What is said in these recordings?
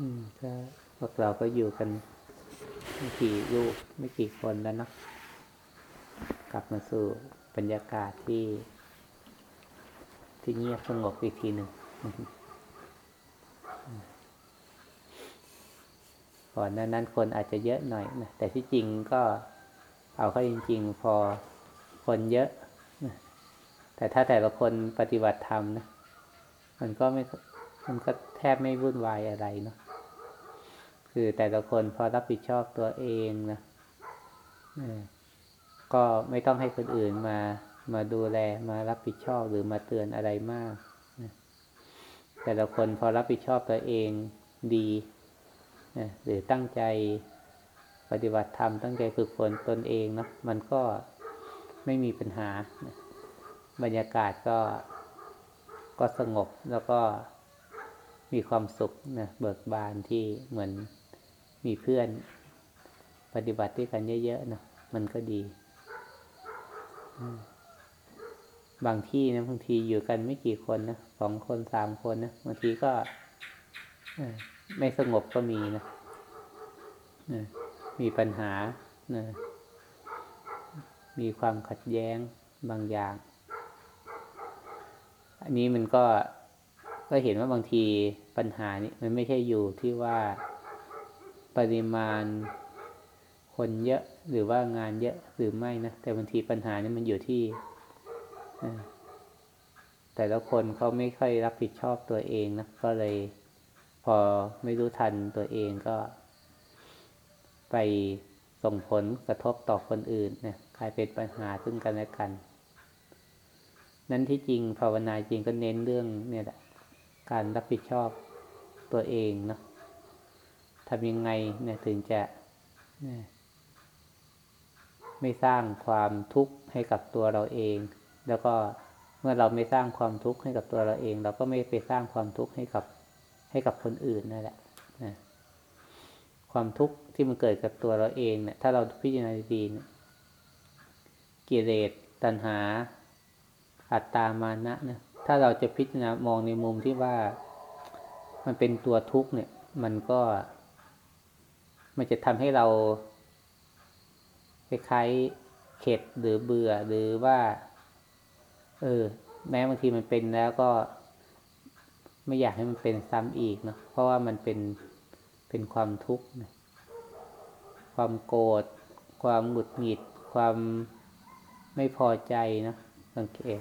อืมก็พวกเราก็อยู่กันไม่กี่ลูกไม่กี่คนแล้วเนาะกลับมาสู่บรรยากาศที่ ที่เงียบสงบอีกทีหนึ่งก่อนนั้นคนอาจจะเยอะหน่อยนะแต่ที่จริงก็เอาเข้าจริง ๆ พอคนเยอะนะแต่ถ้าแต่ละคนปฏิบัติธรรมนะมันก็ไม่มันก็แทบไม่วุ่นวายอะไรเนาะ คือแต่ละคนพอรับผิดชอบตัวเองนะก็ไม่ต้องให้คนอื่นมามาดูแลมารับผิดชอบหรือมาเตือนอะไรมาก แต่ละคนพอรับผิดชอบตัวเองดีหรือตั้งใจปฏิบัติธรรมตั้งใจฝึกฝนตนเองเนาะมันก็ไม่มีปัญหา บรรยากาศก็ก็สงบแล้วก็มีความสุขนะเบิกบานที่เหมือน มีเพื่อนปฏิบัติด้วยกันเยอะๆนะมันก็ดี บางที่นะบางทีอยู่กันไม่กี่คนนะสองคนสามคนนะบางทีก็ไม่สงบก็มีนะมีปัญหานะมีความขัดแย้งบางอย่าง อันนี้มันก็ก็เห็นว่าบางทีปัญหานี้มันไม่ใช่อยู่ที่ว่า ปริมาณคนเยอะหรือว่างานเยอะหรือไม่นะแต่บางทีปัญหานี้มันอยู่ที่แต่ละคนเขาไม่ค่อยรับผิดชอบตัวเองนะก็เลยพอไม่รู้ทันตัวเองก็ ไปส่งผลกระทบต่อคนอื่นนะกลายเป็นปัญหาซึ่งกันและกัน นั้นที่จริงภาวนาจริงก็เน้นเรื่องเนี่ยแหละการรับผิดชอบตัวเองเนาะ ทำยังไงเนี่ยถึงจะไม่สร้างความทุกข์ให้กับตัวเราเอง แล้วก็เมื่อเราไม่สร้างความทุกข์ให้กับตัวเราเอง เราก็ไม่ไปสร้างความทุกข์ให้กับให้กับคนอื่นนั่นแหละนะความทุกข์ที่มันเกิดกับตัวเราเองเนี่ยถ้าเราพิจารณาดีเนี่ยกิเลสตัณหา อัตตามานะนะถ้าเราจะพิจารณามองในมุมที่ว่า มันเป็นตัวทุกข์เนี่ย มันก็ มันจะทำให้เราคล้ายๆเข็ดหรือเบื่อหรือว่า เออ แม้บางทีมันเป็นแล้วก็ไม่อยากให้มันเป็นซ้ำอีกเนาะเพราะว่ามันเป็นเป็นความทุกข์นะความโกรธความหงุดหงิด ความไม่พอใจนะสังเกต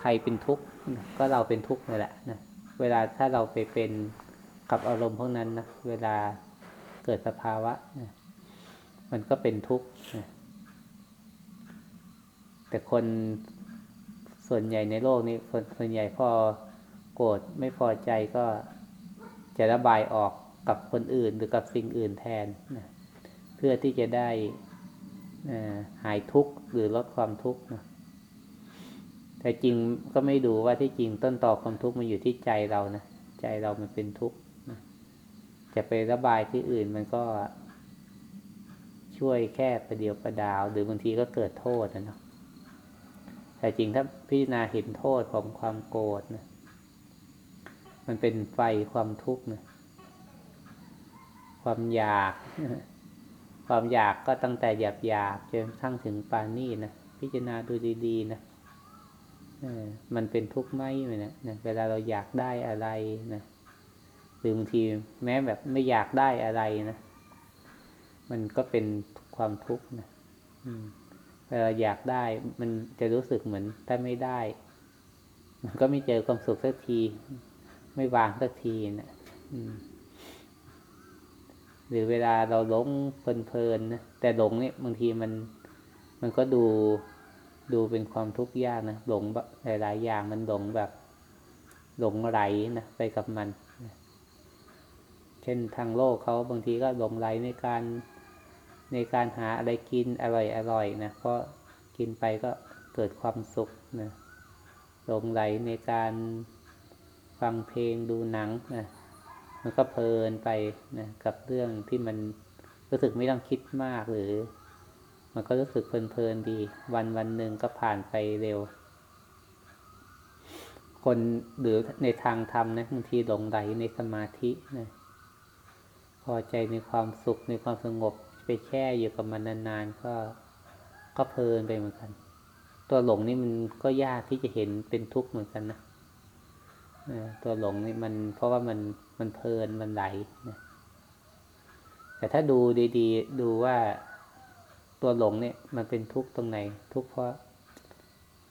ใครเป็นทุกข์ก็เราเป็นทุกข์นี่แหละนะเวลาถ้าเราไปเป็นกับอารมณ์พวกนั้นนะเวลา เกิดสภาวะ มันก็เป็นทุกข์แต่คนส่วนใหญ่ในโลกนี้คนส่วนใหญ่พอโกรธไม่พอใจก็จะระบายออกกับคนอื่นหรือกับสิ่งอื่นแทนนะเพื่อที่จะได้หายทุกข์หรือลดความทุกข์นะแต่จริงก็ไม่ดูว่าที่จริงต้นตอความทุกข์มันอยู่ที่ใจเรานะใจเรามันเป็นทุกข์ จะไประบายที่อื่นมันก็ช่วยแค่ประเดียวประดาว หรือบางทีก็เกิดโทษนะเนาะแต่จริงถ้าพิจารณาเห็นโทษของความโกรธนะมันเป็นไฟความทุกข์นะความอยาก ความอยากก็ตั้งแต่หยาบหยาบจนทั้งถึงปานี่นะพิจารณาดูดีๆนะมันเป็นทุกข์ไหมเนี่ยนะเวลาเราอยากได้อะไรนะ หรือบางทีแม้แบบไม่อยากได้อะไรนะ มันก็เป็นความทุกข์นะเวลาอยากได้มันจะรู้สึกเหมือนถ้าไม่ได้ มันก็ไม่เจอความสุขสักที ไม่วางสักทีนะหรือเวลาเราหลงเพลินๆนะแต่หลงเนี่ยบางทีมัน มันก็ดูดูเป็นความทุกข์ยากนะหลงหลายๆอย่างมันหลงแบบ หลงไหลนะไปกับมัน ช่นทางโลกเขาบางทีก็หลงไหลในการในการหาอะไรกินอร่อยอร่อยนะเพราะกินไปก็เกิดความสุขนะหลงไหลในการฟังเพลงดูหนังนะมันก็เพลินไปนะกับเรื่องที่มันรู้สึกไม่ต้องคิดมากหรือ มันก็รู้สึกเพลินๆดี วันวันหนึ่งก็ผ่านไปเร็ว คนหรือในทางธรรมนะบางทีหลงไหลในสมาธินะ อใจในความสุขในความสงบไปแช่อยู่กับมันนานๆก็ก็เพลินไปเหมือนกัน ตัวหลงนี่มันก็ยากที่จะเห็นเป็นทุกข์เหมือนกันนะตัวหลงนี่มันเพราะว่ามันมันเพลินมันไหลนะแต่ถ้าดูดีๆ ดูว่าตัวหลงเนี่ย มันเป็นทุกข์ตรงไหน ทุกข์เพราะ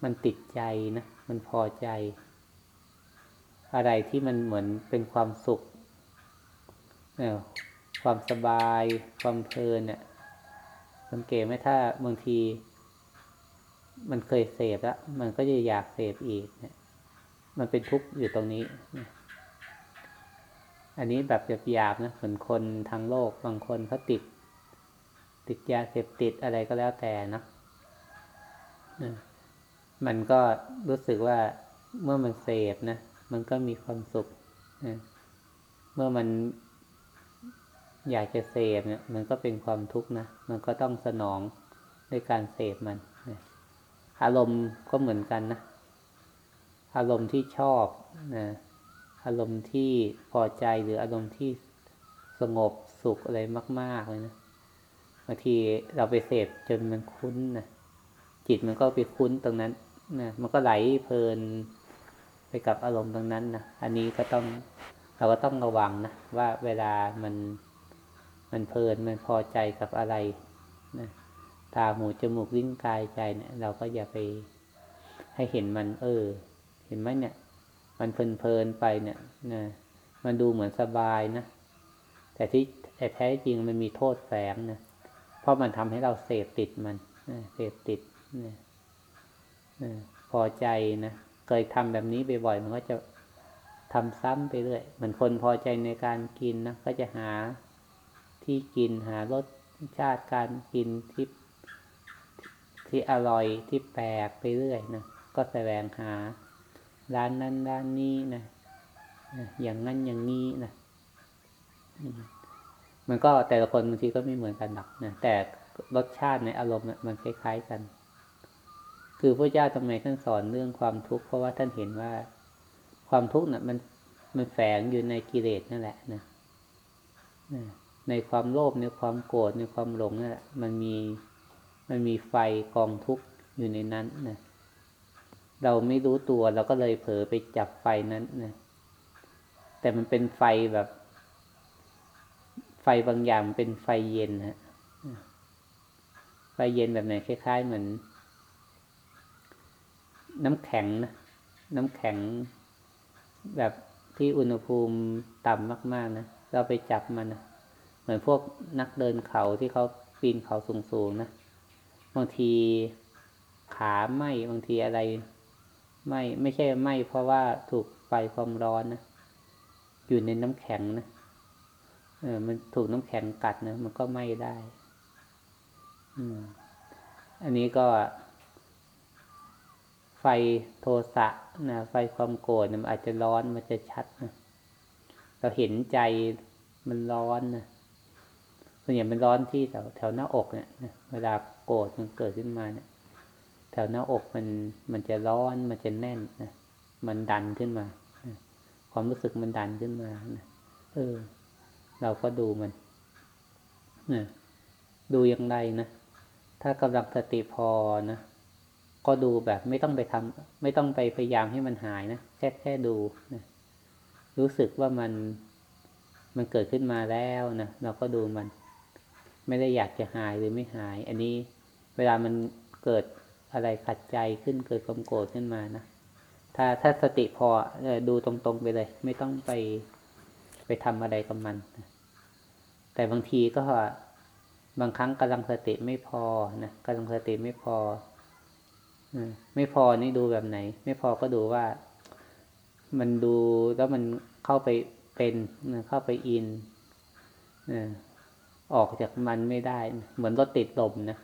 มันติดใจนะมันพอใจ อะไรที่มันเหมือนเป็นความสุขเนี่ย ความสบาย ความเพลินเนี่ยสังเกตไหมถ้าบางที มันเคยเสพแล้ว มันก็จะอยากเสพอีกเนี่ย มันเป็นทุกข์อยู่ตรงนี้ อันนี้แบบหยาบๆนะเหมือนคนทางโลกบางคนเขาติด ติดยาเสพติดอะไรก็แล้วแต่นะมันก็รู้สึกว่าเมื่อมันเสพนะ มันก็มีความสุข เมื่อมัน อยากจะเสพเนี่ยมันก็เป็นความทุกข์นะ มันก็ต้องสนองด้วยการเสพมัน อารมณ์ก็เหมือนกันนะ อารมณ์ที่ชอบนะอารมณ์ที่พอใจหรืออารมณ์ที่สงบสุขอะไรมาก ๆเลยนะบางทีเราไปเสพจนมันคุ้นนะจิตมันก็ไปคุ้นตรงนั้นนะมันก็ไหลเพลินไปกับอารมณ์ตรงนั้นนะอันนี้ก็ต้องเราก็ต้องระวังนะว่าเวลามัน มันเพลินมันพอใจกับอะไรนะตาหูจมูกลิ้นกายใจเนี่ย เราก็อย่าไปให้เห็นมัน เออ เห็นไหมเนี่ย มันเพลินๆไปเนี่ยนะมันดูเหมือนสบายนะแต่ที่แต่แท้จริงมันมีโทษแฝงนะเพราะมันทำให้เราเสพติดมันนะเสพติดนะนะพอใจนะเคยทำแบบนี้บ่อยๆมันก็จะทำซ้ำไปเรื่อยเหมือนคนพอใจในการกินนะก็จะหา ที่กินหารสชาติการกินที่ที่อร่อยที่แปลกไปเรื่อยนะก็แสวงหา ร้านนั้นร้านนี้นะอย่างนั้นอย่างนี้นะมันก็แต่ละคนบางทีก็ไม่เหมือนกันหรอกนะแต่รสชาติในอารมณ์มันคล้ายๆกัน คือพระเจ้าทำไมท่านสอนเรื่องความทุกข์เพราะว่าท่านเห็นว่าความทุกข์น่ะมันมันแฝงอยู่ในกิเลสนั่นแหละนะ ในความโลภในความโกรธในความหลงนั่แหละมันมีมันมีไฟกองทุกข์อยู่ในนั้นนะเราไม่รู้ตัวเราก็เลยเผลอไปจับไฟนั้นนะแต่มันเป็นไฟแบบ ไฟบางอย่างเป็นไฟเย็นฮะไฟเย็นแบบไหนคล้ายๆเหมือน น้ำแข็งนะน้ำแข็งแบบที่อุณหภูมิต่ำมาก ๆนะเราไปจับมันนะ มือนพวกนักเดินเขาที่เขาปีนเขาสูงๆนะบางทีขาไหมบางทีอะไรไม่ไม่ใช่ไหมเพราะว่าถูกไฟความร้อนนะอยู่ในน้ำแข็งนะเออ มันถูกน้ำแข็งกัดนะมันก็ไหม้ได้ อืม อันนี้ก็ ไฟโทสะนะไฟความโกรธมันอาจจะร้อนมันจะชัดนะเราเห็นใจมันร้อนนะ ส่วนใหญ่มันร้อนที่แถวแถวหน้าอกเนี่ยเวลาโกรธมันเกิดขึ้นมาเนี่ย แถวหน้าอกมันมันจะร้อนมันจะแน่นนะมันดันขึ้นมาความรู้สึกมันดันขึ้นมานะเออ เราก็ดูมันนะดูอย่างไรนะถ้ากำลังสติพอนะก็ดูแบบไม่ต้องไปทำไม่ต้องไปพยายามให้มันหายนะแค่แค่ดูนะรู้สึกว่ามันมันเกิดขึ้นมาแล้วนะเราก็ดูมัน ไม่ได้อยากจะหายหรือไม่หาย อันนี้เวลามันเกิดอะไรขัดใจขึ้นเกิดความโกรธขึ้นมานะถ้าถ้าสติพอดูตรงๆไปเลย ไม่ต้องไปไปทำอะไรกับมัน แต่บางทีก็บางครั้งกำลังสติไม่พอนะกำลังสติไม่พอไม่พอนี่ดูแบบไหน ไม่พอก็ดูว่า มันดูแล้วมันเข้าไปเป็นเข้าไปอิน ออกจากมันไม่ได้ เหมือนรถติดลมนะ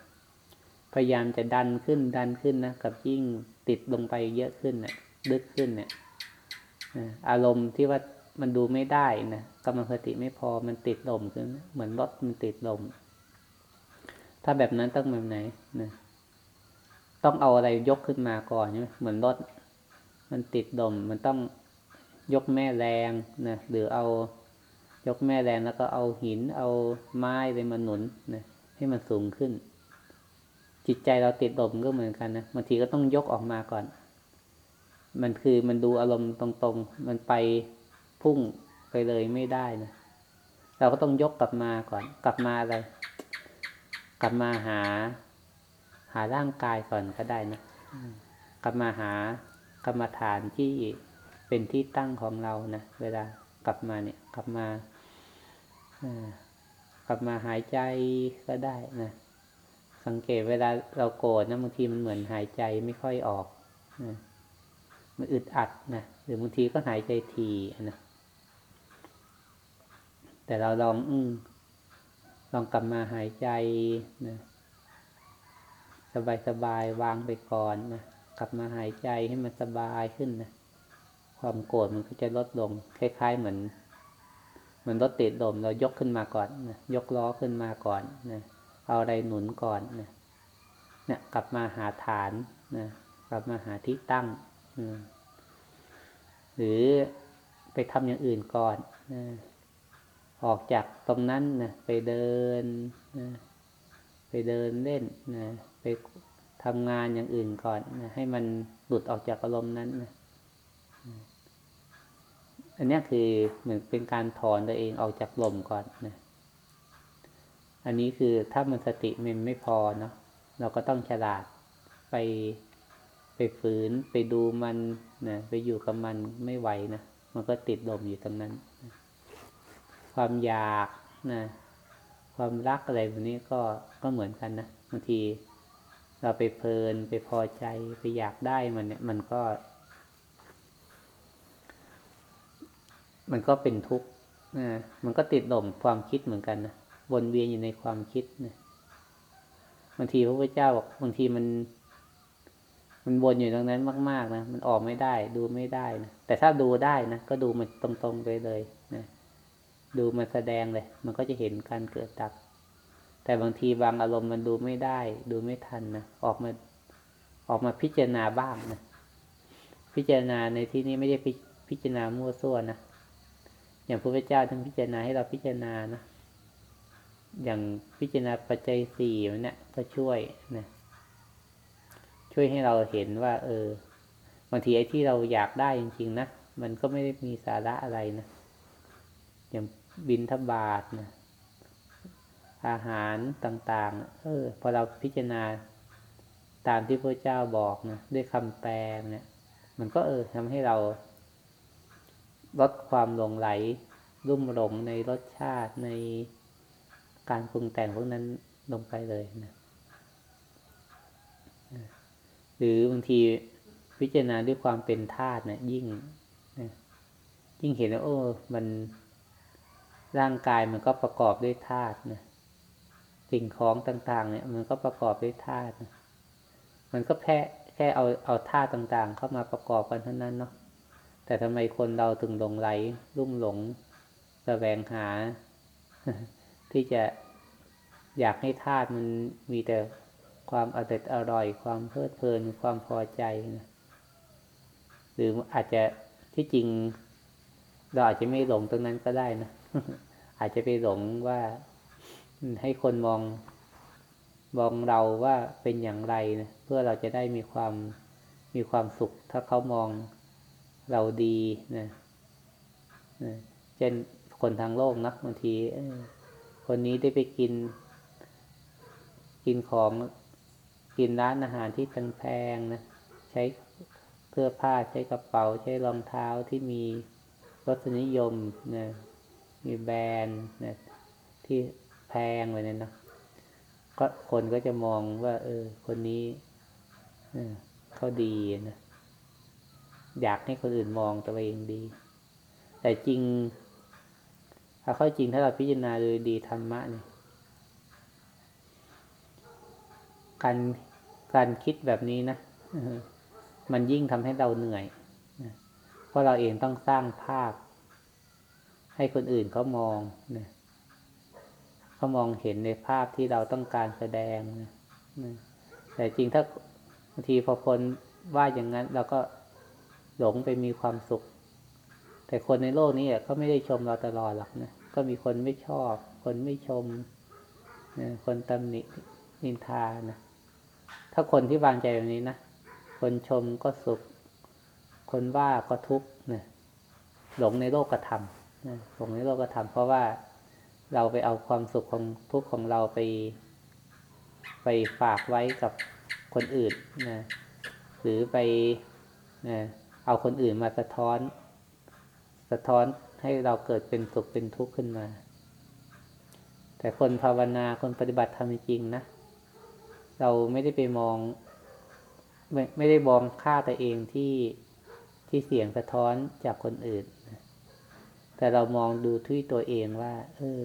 พยายามจะดันขึ้นดันขึ้นนะกับยิ่งติดลงไปเยอะขึ้นนะ่ะลึกขึ้นเนะี่ยอารมณ์ที่ว่ามันดูไม่ได้นะกำลังสติไม่พอมันติดลมขึ้น เหมือนรถมันติดลม ถ้าแบบนั้นต้องแบบไหนนะต้องเอาอะไรยกขึ้นมาก่อนใช่ไหมเหมือนรถมันติดดมมันต้องยกแม่แรงนะหรือเอา ยกแม่แรงแล้วก็เอาหิน เอาไม้อะไรมาหนุนนะให้มันสูงขึ้น จิตใจเราติดดมก็เหมือนกันนะบางทีก็ต้องยกออกมาก่อน มันคือมันดูอารมณ์ตรงๆ มันไปพุ่งไปเลยไม่ได้นะเราก็ต้องยกกลับมาก่อน กลับมาอะไรกลับมาหา หาร่างกายก่อนก็ได้นะกลับมาหากรรมฐานที่เป็นที่ตั้งของเรานะเวลากลับมาเนี่ย กลับมา กลับมาหายใจก็ได้นะสังเกตเวลาเราโกรธนะบางทีมันเหมือนหายใจไม่ค่อยออกนะมันอึดอัดนะหรือบางทีก็หายใจทีนะแต่เราลองอืลองกลับมาหายใจนะสบายสบายวางไปก่อนนะกลับมาหายใจให้มันสบายขึ้นนะความโกรธมันก็จะลดลง คล้าย ๆ เหมือน เหมือนรถติดลมเรายกขึ้นมาก่อนนะยกล้อขึ้นมาก่อนนะเอาอะไรหนุนก่อนนะเนี่ยกลับมาหาฐานนะกลับมาหาที่ตั้งนะหรือไปทำอย่างอื่นก่อนนะออกจากตรงนั้นนะไปเดินนะไปเดินเล่นนะไปทำงานอย่างอื่นก่อนนะให้มันหลุดออกจากอารมณ์นั้นนะ อันนี้คือเหมือนเป็นการถอนตัวเองออกจากลมก่อนนะอันนี้คือถ้ามันสติมันไม่พอเนาะเราก็ต้องฉลาดไปไปฝืนไปดูมันนะไปอยู่กับมันไม่ไหวนะมันก็ติดลมอยู่ตรงนั้นนะความอยากนะความรักอะไรแบบนี้ก็ก็เหมือนกันนะบางที เราไปเพลินไปพอใจไปอยากได้มันเนี่ย มันก็ มันก็เป็นทุกข์นะมันก็ติดหล่มความคิดเหมือนกันนะวนเวียนอยู่ในความคิดนะบางทีพระพุทธเจ้าบอกบางทีมัน มันวนอยู่ตรงนั้นมาก ๆนะมันออกไม่ได้ ดูไม่ได้นะแต่ถ้าดูได้นะก็ดูมันตรงๆไปเลยนะดูมันแสดงเลย มันก็จะเห็นการเกิดดับแต่บางทีบางอารมณ์มันดูไม่ได้ ดูไม่ทันนะออกมาออกมาพิจารณาบ้างนะพิจารณาในที่นี้ไม่ได้พิจารณามั่วซั่วนะ อย่างพระพุทธเจ้าท่านพิจารณาให้เราพิจารณานะอย่างพิจารณาปัจจัยสี่เนี่ยก็ช่วยนะช่วยให้เราเห็นว่า เออบางทีไอ้ที่เราอยากได้จริง ๆนะมันก็ไม่ได้มีสาระอะไรนะอย่างบินทบาทนะอาหารต่าง ๆ เออ พอเราพิจารณาตามที่พระเจ้าบอกนะด้วยคำแปลเนี่ย มันก็เออทำให้เรา ลดความหลงไหล รุ่มหลงในรสชาติในการปรุงแต่งพวกนั้นลงไปเลยนะหรือบางทีพิจารณาด้วยความเป็นธาตุเนี่ยยิ่งนะยิ่งเห็นว่าโอ้มันร่างกายมันก็ประกอบด้วยธาตุนะสิ่งของต่าง ๆ เนี่ย มันก็ประกอบด้วยธาตุนะมันก็แค่แค่เอาเอาธาตุต่าง ๆ เข้ามาประกอบกันเท่านั้นเนาะ แต่ทำไมคนเราถึงหลงไหลรุ่มหลงแสวงหา ที่จะอยากให้ธาตุมันมีแต่ความอร่อยอร่อย ความเพลิดเพลินความพอใจนะหรืออาจจะที่จริง เราอาจจะไม่หลงตรงนั้นก็ได้นะอาจจะไปหลงว่าให้คนมองมองเราว่าเป็นอย่างไรนะเพื่อเราจะได้มีความมีความสุข ถ้าเขามอง เราดีนะนะเช่นคนทางโลกนะบางทีคนนี้ได้ไปกิน กินของกินร้านอาหารที่แพงๆนะใช้เสื้อผ้าใช้กระเป๋า ใช้รองเท้าที่มีรสนิยมนะมีแบรนด์นะที่แพงเลยเนี่ยนะก็คนก็จะมองว่า เออ คนนี้เขาดีนะ อยากให้คนอื่นมองตัวเองดี แต่จริงถ้าเข้าจริงถ้าเราพิจารณาโดยดีธรรมะเนี่ยการการคิดแบบนี้นะมันยิ่งทำให้เราเหนื่อยเพราะเราเองต้องสร้างภาพ ให้คนอื่นเขามองนะเขามองเห็นในภาพที่เราต้องการแสดงนะแต่จริงถ้าบางทีพอคนว่าอย่างนั้นเราก็ หลงไปมีความสุข แต่คนในโลกนี้เขาไม่ได้ชมเราตลอดหรอกนะก็มีคนไม่ชอบ คนไม่ชมนะคนตำหนินินทานะถ้าคนที่วางใจแบบนี้นะคนชมก็สุข คนว่าก็ทุกข์นะหลงในโลกธรรมนะหลงในโลกธรรมเพราะว่าเราไปเอาความสุขของทุกข์ของเราไป ไปฝากไว้กับคนอื่นนะหรือไปนะ เอาคนอื่นมาสะท้อน สะท้อนให้เราเกิดเป็นสุขเป็นทุกข์ขึ้นมา แต่คนภาวนาคนปฏิบัติธรรมจริงนะ เราไม่ได้ไปมอง ไม่ไม่ได้มองค่าตัวเองที่ที่เสียงสะท้อนจากคนอื่น แต่เรามองดูที่ตัวเองว่า เออ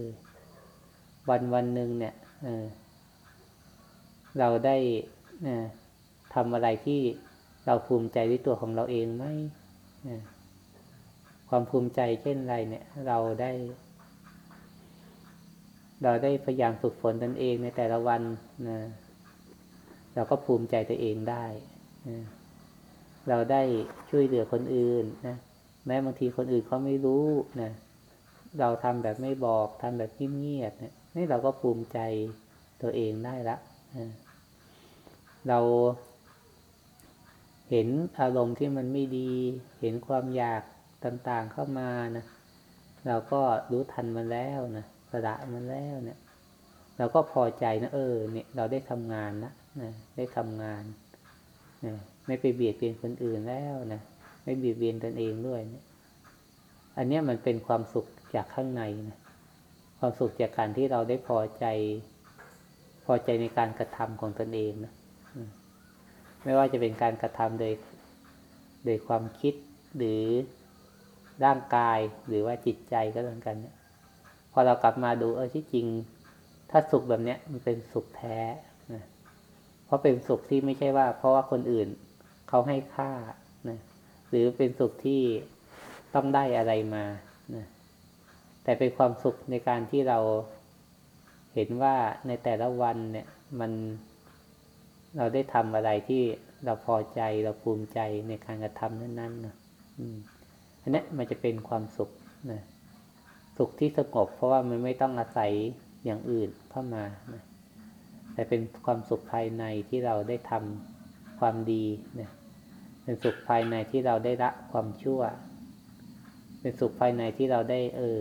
วันวันหนึ่งเนี่ย เออ เราได้นะทำอะไรที่ เราภูมิใจในตัวของเราเองไหมความภูมิใจเช่นไรเนี่ย เราได้ เราได้พยายามฝึกฝนตนเองในแต่ละวันนะเราก็ภูมิใจตัวเองได้นะเราได้ช่วยเหลือคนอื่นนะแม้บางทีคนอื่นเขาไม่รู้นะเราทำแบบไม่บอกทำแบบเงียบๆเนี่ยนี่เราก็ภูมิใจตัวเองได้ละนะเรา เห็นอารมณ์ที่มันไม่ดี เห็นความอยากต่างๆเข้ามานะเราก็รู้ทันมันแล้วนะสละมันแล้วเนี่ย เราก็พอใจนะเออ เนี่ย เราได้ทำงานนะนะได้ทำงานนะไม่ไปเบียดเบียนคนอื่นแล้วนะไม่เบียดเบียนตนเองด้วยเนี่ยอันนี้มันเป็นความสุขจากข้างในนะความสุขจากการที่เราได้พอใจ พอใจในการกระทำของตนเองนะ ไม่ว่าจะเป็นการกระทำโดยโดยความคิดหรือร่างกายหรือว่าจิตใจก็เหมือนกันเนี่ยพอเรากลับมาดูเออที่จริง ถ้าสุขแบบเนี้ยมันเป็นสุขแท้นะเพราะเป็นสุขที่ไม่ใช่ว่า เพราะว่าคนอื่นเขาให้ค่านะหรือเป็นสุขที่ต้องได้อะไรมานะแต่เป็นความสุขในการที่เราเห็นว่าในแต่ละวันเนี่ยมัน เราได้ทำอะไรที่เราพอใจเราภูมิใจในการกระทำนั้นๆนะอันนี้มันจะเป็นความสุขนะสุขที่สงบเพราะว่ามันไม่ต้องอาศัยอย่างอื่นเข้ามานะแต่เป็นความสุขภายในที่เราได้ทำความดีนะเป็นสุขภายในที่เราได้ละความชั่ว เป็นสุขภายในที่เราได้เออ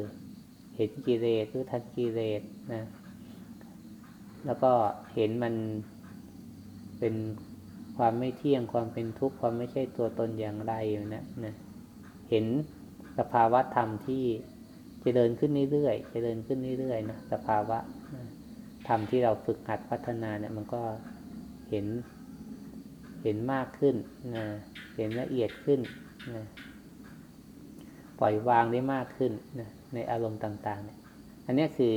เห็นกิเลสรู้ทันกิเลสนะ แล้วก็เห็นมัน เป็นความไม่เที่ยงความเป็นทุกข์ความไม่ใช่ตัวตนอย่างไรอยู่นะนะเห็นสภาวะธรรมที่จะเดินขึ้นเรื่อยๆจะเดินขึ้นเรื่อยๆนะสภาวะธรรมที่เราฝึกหัดพัฒนาเนี่ย มันก็เห็นเห็นมากขึ้นนะเห็นละเอียดขึ้นนะปล่อยวางได้มากขึ้นนะในอารมณ์ต่าง ๆ เนี่ย อันนี้คือ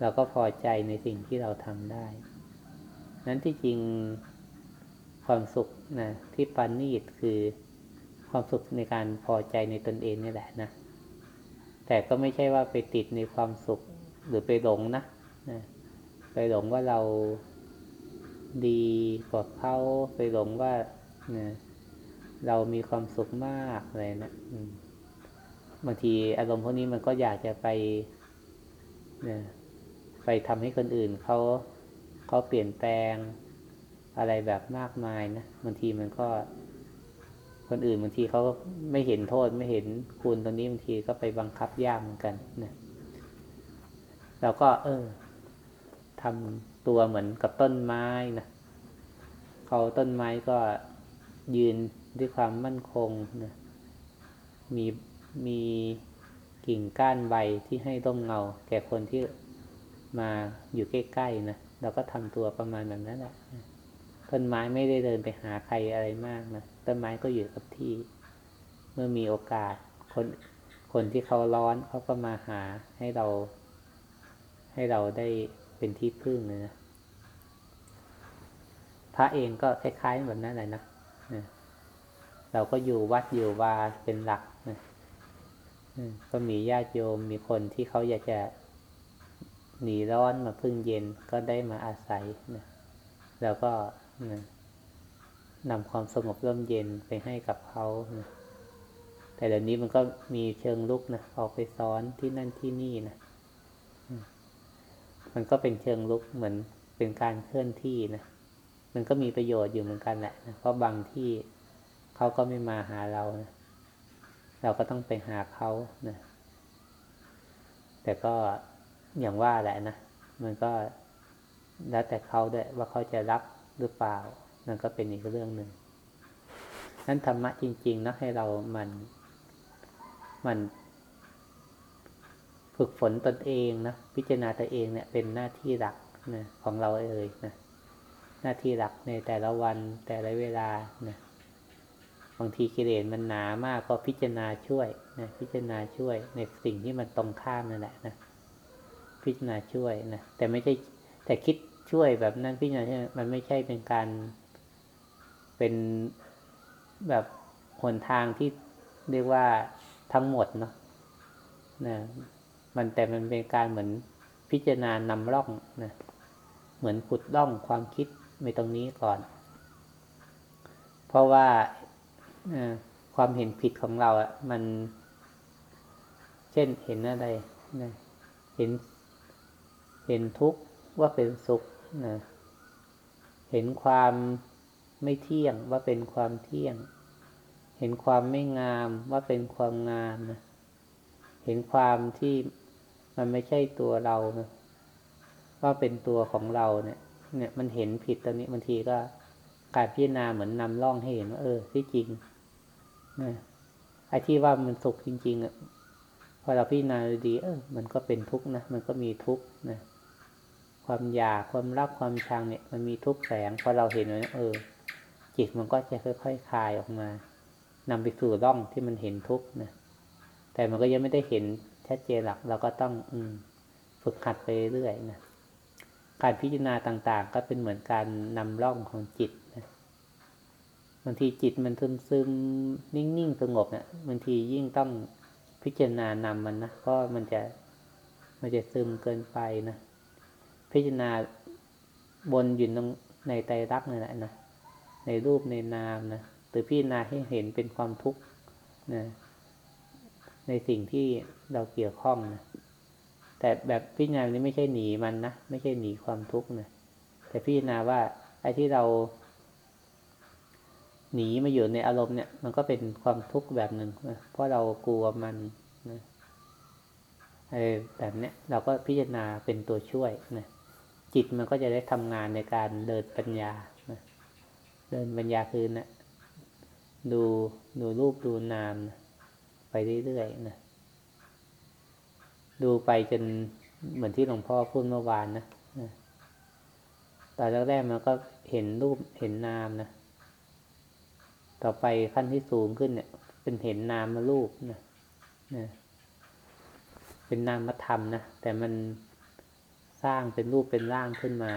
เราก็พอใจในสิ่งที่เราทำได้ นั้นที่จริงความสุขนะที่ปานีตคือความสุขในการพอใจในตนเองนี่แหละนะ แต่ก็ไม่ใช่ว่าไปติดในความสุขหรือไปหลงนะนะไปหลงว่าเราดีกว่าเขาไปหลงว่านะเรามีความสุขมากอะไรนะบางทีอารมณ์พวกนี้มันก็อยากจะไปนะไปทำให้คนอื่นเขา เขาเปลี่ยนแปลงอะไรแบบมากมายนะบางทีมันก็ คนอื่นบางทีเขาไม่เห็นโทษไม่เห็นคุณตรงนี้บางทีก็ไปบังคับยากเหมือนกันนะเราก็ เออทำตัวเหมือนกับต้นไม้นะเขาต้นไม้ก็ยืนด้วยความมั่นคงนะมีมีกิ่งก้านใบที่ให้ร่มเงา แก่คนที่มาอยู่ใกล้ๆนะ เราก็ทำตัวประมาณแบบนั้นแหละต้นไม้ไม่ได้เดินไปหาใครอะไรมากนะต้นไม้ก็อยู่กับที่ เมื่อมีโอกาส คนคนที่เขาร้อนเขาก็มาหาให้เรา ให้เราได้เป็นที่พึ่งเลยนะพระเองก็คล้ายๆแบบนั้นแหละนะเราก็อยู่วัดอยู่วาเป็นหลักนะก็มีญาติโยมมีคนที่เขาอยากจะ หนีร้อนมาพึ่งเย็นก็ได้มาอาศัยนะแล้วก็นำความสงบร่มเย็นไปให้กับเขานะแต่เดี๋ยวนี้มันก็มีเชิงลุกนะออกไปสอนที่นั่นที่นี่นะมันก็เป็นเชิงลุกเหมือนเป็นการเคลื่อนที่นะมันก็มีประโยชน์อยู่เหมือนกันแหละนะเพราะบางที่เขาก็ไม่มาหาเรานะเราก็ต้องไปหาเขานะแต่ก็ อย่างว่าแหละนะ มันก็แล้วแต่เขาด้วยว่าเขาจะรับหรือเปล่า นั่นก็เป็นอีกเรื่องหนึ่งนั้นธรรมะจริง ๆนะให้เรามัน มัน ฝึกฝนตนเองนะ พิจารณาตัวเองเนี่ยเป็นหน้าที่หลักนะของเราเอ่ยนะ หน้าที่หลักในแต่ละวันแต่ละเวลานะบางทีกิเลสมันหนามากก็พิจารณาช่วยนะพิจารณาช่วยในสิ่งที่มันตรงข้ามนั่นแหละนะ พิจารณาช่วยนะแต่ไม่ใช่แต่คิดช่วยแบบนั้นพิจารณาช่วยมันไม่ใช่เป็นการเป็นแบบหนทางที่เรียกว่าทั้งหมดเนาะนะมันแต่มันเป็นการเหมือนพิจารณานำร่องนะเหมือนขุดร่องความคิดในตรงนี้ก่อน เพราะว่าความเห็นผิดของเราอะ่ะ มัน เช่นเห็นอะไรนะเห็น เห็นทุกข์ว่าเป็นสุขนะเห็นความไม่เที่ยงว่าเป็นความเที่ยง เห็นความไม่งามว่าเป็นความงามนะเห็นความที่มันไม่ใช่ตัวเรานะว่าเป็นตัวของเราเนี่ย เนี่ยมันเห็นผิดตอนนี้บางทีก็การพิจารณาเหมือนนำร่องให้เห็นว่าเออที่จริงนะไอ้ที่ว่ามันสุขจริง ๆอะพอเราพิจารณาดี เออมันก็เป็นทุกข์นะมันก็มีทุกข์นะ ความอยากความรักความชังเนี่ย มันมีทุกแฝงพอเราเห็นว่าเออ จิตมันก็จะค่อยๆคคลายออกมานำไปสู่ร่องที่มันเห็นทุกนะแต่มันก็ยังไม่ได้เห็นชัดเจนหลัก เราก็ต้อง อืมฝึกหัดไปเรื่อยนะการพิจารณาต่าง ๆ ก็เป็นเหมือนการนำร่องของจิตนะบางทีจิตมันซึมซึมนิ่งๆสงบเนะี่ยบางทียิ่งต้องพิจารณานำมันนะเพราะมันจะมันจะซึมเกินไปนะ พิจารณาบนอยู่ตรงในใจรักนั่แหละนะในรูปในนามนะหรือพิจารณาให้เห็นเป็นความทุกข์นะในสิ่งที่เราเกี่ยวข้องนะแต่แบบพิจารณานี้ไม่ใช่หนีมันนะไม่ใช่หนีความทุกข์นะแต่พิจารณาว่าไอ้ที่เรา หนีมาอยู่ในอารมณ์เนี่ย มันก็เป็นความทุกข์แบบหนึ่งนะเพราะเรากลัวมันนะไอ้แบบเนี้ยเราก็พิจารณาเป็นตัวช่วยนะ จิตมันก็จะได้ทำงานในการเดินปัญญาเดินปัญญาคือนะดูดูรูปดูนามนะไปเรื่อยๆนะดูไปจนเหมือนที่หลวงพ่อพูดเมื่อวานนะตอนแรกๆมันก็เห็นรูปเห็นนามนะต่อไปขั้นที่สูงขึ้นเนี่ย เป็นเห็นนามมารูปนะนะเป็นนามธรรมนะแต่มัน สร้างเป็นรูปเป็นร่างขึ้นมา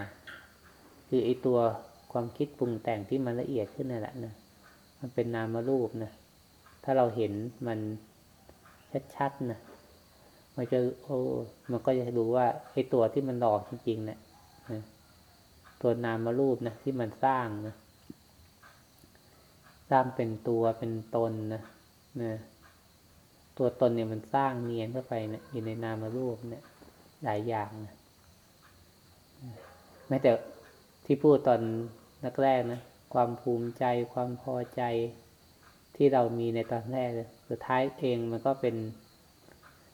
คือไอตัวความคิดปรุงแต่งที่มันละเอียดขึ้นนั่นแหละนะมันเป็นนามรูปนะถ้าเราเห็นมันชัดๆนะมันจะโอ้มันก็จะรู้ว่าไอตัวที่มันหลอกจริงๆเนะี่ยตัวนามารูปนะที่มันสร้างนะสร้างเป็นตัวเป็นตนนะนะตัวตนเนี่ยมันสร้างเนียนเข้าไปนะอยู่ในนามารูปเนี่ยหลายอย่างนะ แม้แต่ที่พูดตอนนักแรกนะ ความภูมิใจ ความพอใจที่เรามีในตอนแรกสุดท้ายเองมันก็เป็น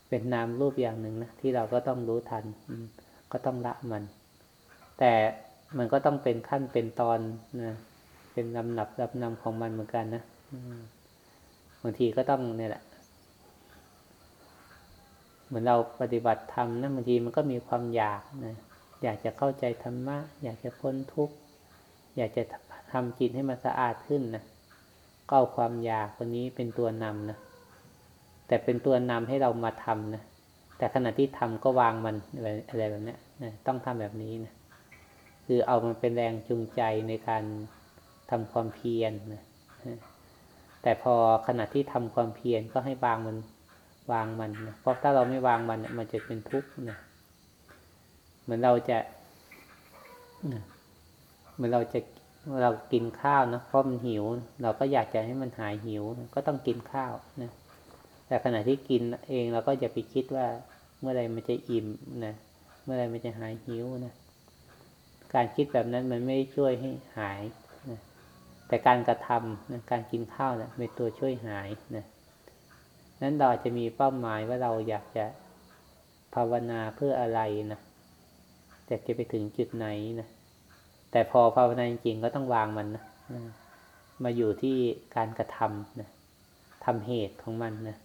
เป็นนามรูปอย่างหนึ่งนะที่เราก็ต้องรู้ทันก็ต้องละมัน แต่มันก็ต้องเป็นขั้นเป็นตอนนะเป็นลำดับลำนำของมันเหมือนกันนะบางทีก็ต้องเนี่ยแหละ เหมือนเราปฏิบัติธรรมนะบางทีมันก็มีความอยากนะ อยากจะเข้าใจธรรมะ อยากจะพ้นทุกข์อยากจะทำจิตให้มันสะอาดขึ้นนะก็เอาความอยากคนนี้เป็นตัวนำนะแต่เป็นตัวนำให้เรามาทำนะแต่ขณะที่ทำก็วางมันอะไรแบบนี้นะต้องทำแบบนี้นะคือเอามันเป็นแรงจูงใจในการทำความเพียรนะแต่พอขณะที่ทำความเพียรก็ให้วางมันวางมันนะเพราะถ้าเราไม่วางมันมันจะเป็นทุกข์นะ เหมือนเราจะเหมือนเราจะเรากินข้าวนะเพราะมันหิว เราก็อยากจะให้มันหายหิว ก็ต้องกินข้าวนะแต่ขณะที่กินเองเราก็อย่าไปคิดว่าเมื่อไรมันจะอิ่มนะเมื่อไรมันจะหายหิวนะการคิดแบบนั้นมันไม่ช่วยให้หายนะแต่การกระทำนะการกินข้าวนะเป็นตัวช่วยหายนะนั้นเราจะมีเป้าหมายว่าเราอยากจะภาวนาเพื่ออะไรนะ จะจะไปถึงจุดไหนนะแต่พอภาวนาจริงๆก็ต้องวางมันนะมาอยู่ที่การกระทำนะทำเหตุของมันนะ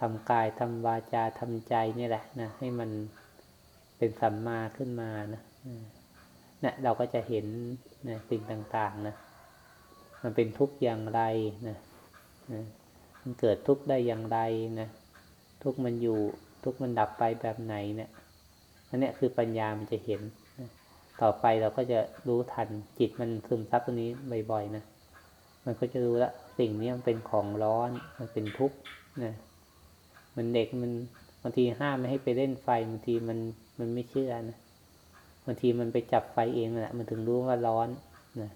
ทำกายทำวาจาทำใจนี่แหละนะให้มันเป็นสัมมาขึ้นมานะนะเราก็จะเห็นนะสิ่งต่างๆนะมันเป็นทุกข์อย่างไรนะนะมันเกิดทุกข์ได้อย่างไรนะทุกข์มันอยู่ทุกข์มันดับไปแบบไหนเนี่ย อันนี้คือปัญญามันจะเห็น ต่อไปเราก็จะรู้ทันจิตมันซึมซับตรงนี้บ่อยๆนะมันก็จะรู้ละสิ่งนี้มันเป็นของร้อนมันเป็นทุกข์นะมันเด็กมันบางทีห้ามไม่ให้ไปเล่นไฟบางทีมันมันไม่เชื่อนะบางทีมันไปจับไฟเองแหละมันถึงรู้ว่าร้อนนะ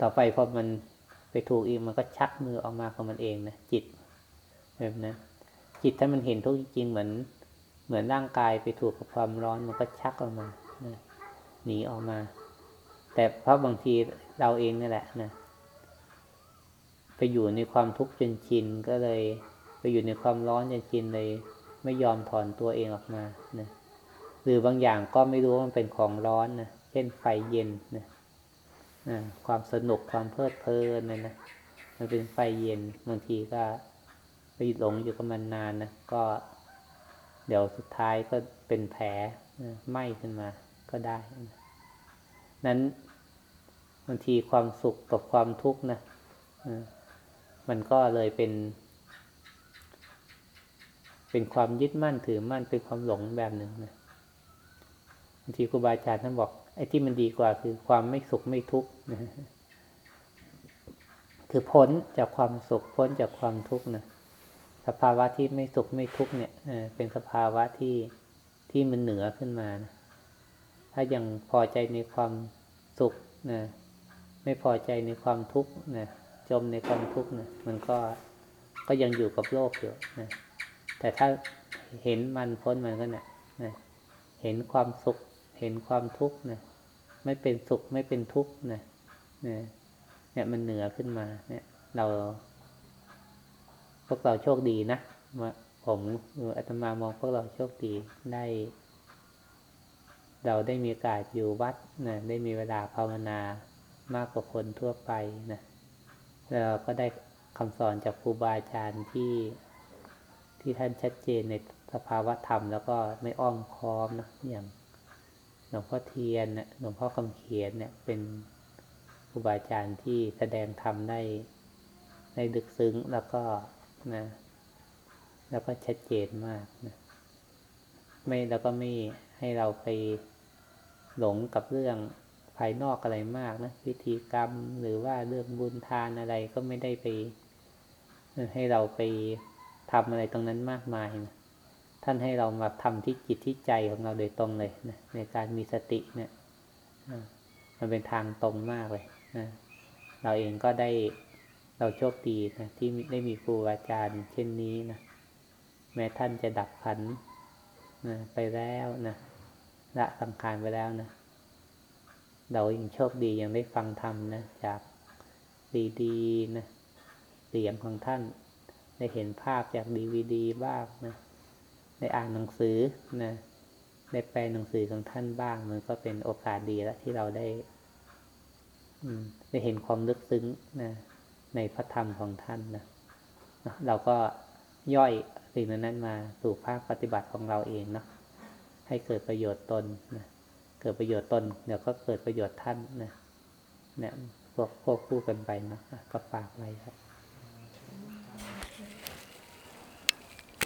ต่อไปพอมันไปถูกอีกมันก็ชักมือออกมาของมันเองนะจิตแบบนั้นจิตถ้ามันเห็นทุกข์จริงเหมือน เหมือนร่างกายไปถูกกับความร้อนมันก็ชักออกมานะหนีออกมา แต่เพราะบางทีเราเองนี่แหละนะไปอยู่ในความทุกข์จนชินก็เลย ไปอยู่ในความร้อนจนชินเลย ไม่ยอมถอนตัวเองออกมานะหรือบางอย่างก็ไม่รู้ว่ามันเป็นของร้อนนะเช่นไฟเย็นนะนะความสนุกความเพลิดเพลินนะนะมันเป็นไฟเย็นบางทีก็ไปหลงอยู่กับมันนานนะก็ เดี๋ยวสุดท้ายก็เป็นแผลไหม้ขึ้นมาก็ได้ นั้นบางทีความสุขกับความทุกข์นะมันก็เลยเป็น เป็นความยึดมั่นถือมั่นเป็นความหลงแบบหนึ่งนะบางทีครูบาอาจารย์ท่านบอกไอ้ที่มันดีกว่าคือความไม่สุขไม่ทุกข์นะคือพ้นจากความสุขพ้นจากความทุกข์นะ สภาวะที่ไม่สุขไม่ทุกข์เนี่ยเป็นสภาวะที่ที่มันเหนือขึ้นมานะถ้ายังพอใจในความสุขนะไม่พอใจในความทุกข์นะจมในความทุกข์นะมันก็ก็ยังอยู่กับโลกอยู่นะแต่ถ้าเห็นมันพ้นมันก็เนะนะเห็นความสุข เห็นความทุกข์นะไม่เป็นสุขไม่เป็นทุกข์นะนะเนี่ยมันเหนือขึ้นมาเนี่ย เรา พวกเราโชคดีนะว่าผมอาตมามองพวกเราโชคดีได้ เราได้มีโอกาสอยู่วัดนะได้มีเวลาภาวนามากกว่าคนทั่วไปนะแล้วเราก็ได้คำสอนจากครูบาอาจารย์ที่ที่ท่านชัดเจนในสภาวะธรรม แล้วก็ไม่อ้อมค้อมนะอย่างหลวงพ่อเทียนนะหลวงพ่อคำเขียนเนี่ยเป็นครูบาอาจารย์ที่แสดงธรรมได้ในดึกซึ้งแล้วก็ นะ แล้วก็ชัดเจนมากนะไม่แล้วก็ไม่ให้เราไปหลงกับเรื่องภายนอกอะไรมากนะพิธีกรรมหรือว่าเรื่องบุญทานอะไรก็ไม่ได้ไป ให้เราไปทำอะไรตรงนั้นมากมายนะท่านให้เรามาทำที่จิตที่ใจของเราโดยตรงเลยนะในการมีสติเนี่ยมันเป็นทางตรงมากเลยนะเราเองก็ได้ เราโชคดีนะที่ได้มีครูอาจารย์ เช่นนี้นะแม้ท่านจะดับขันนะไปแล้วนะละสังขารไปแล้วนะเรายังโชคดียังได้ฟังธรรมนะจากดีๆนะเสียงของท่านได้เห็นภาพจากดีวีดีบ้างนะได้อ่านหนังสือนะได้แปลหนังสือของท่านบ้าง มันก็เป็นโอกาสดีแล้วที่เราได้ อืได้เห็นความลึกซึ้งนะ ในพระธรรมของท่านนะเราก็ย่อยสิ่งนั้นมาสู่ภาคปฏิบัติของเราเองเนาะให้เกิดประโยชน์ตนนะเกิดประโยชน์ตนเดี๋ยวก็เกิดประโยชน์ท่านนะเนี่ยพวกพวกคู่กันไปนะก็ฝากไว้ครับ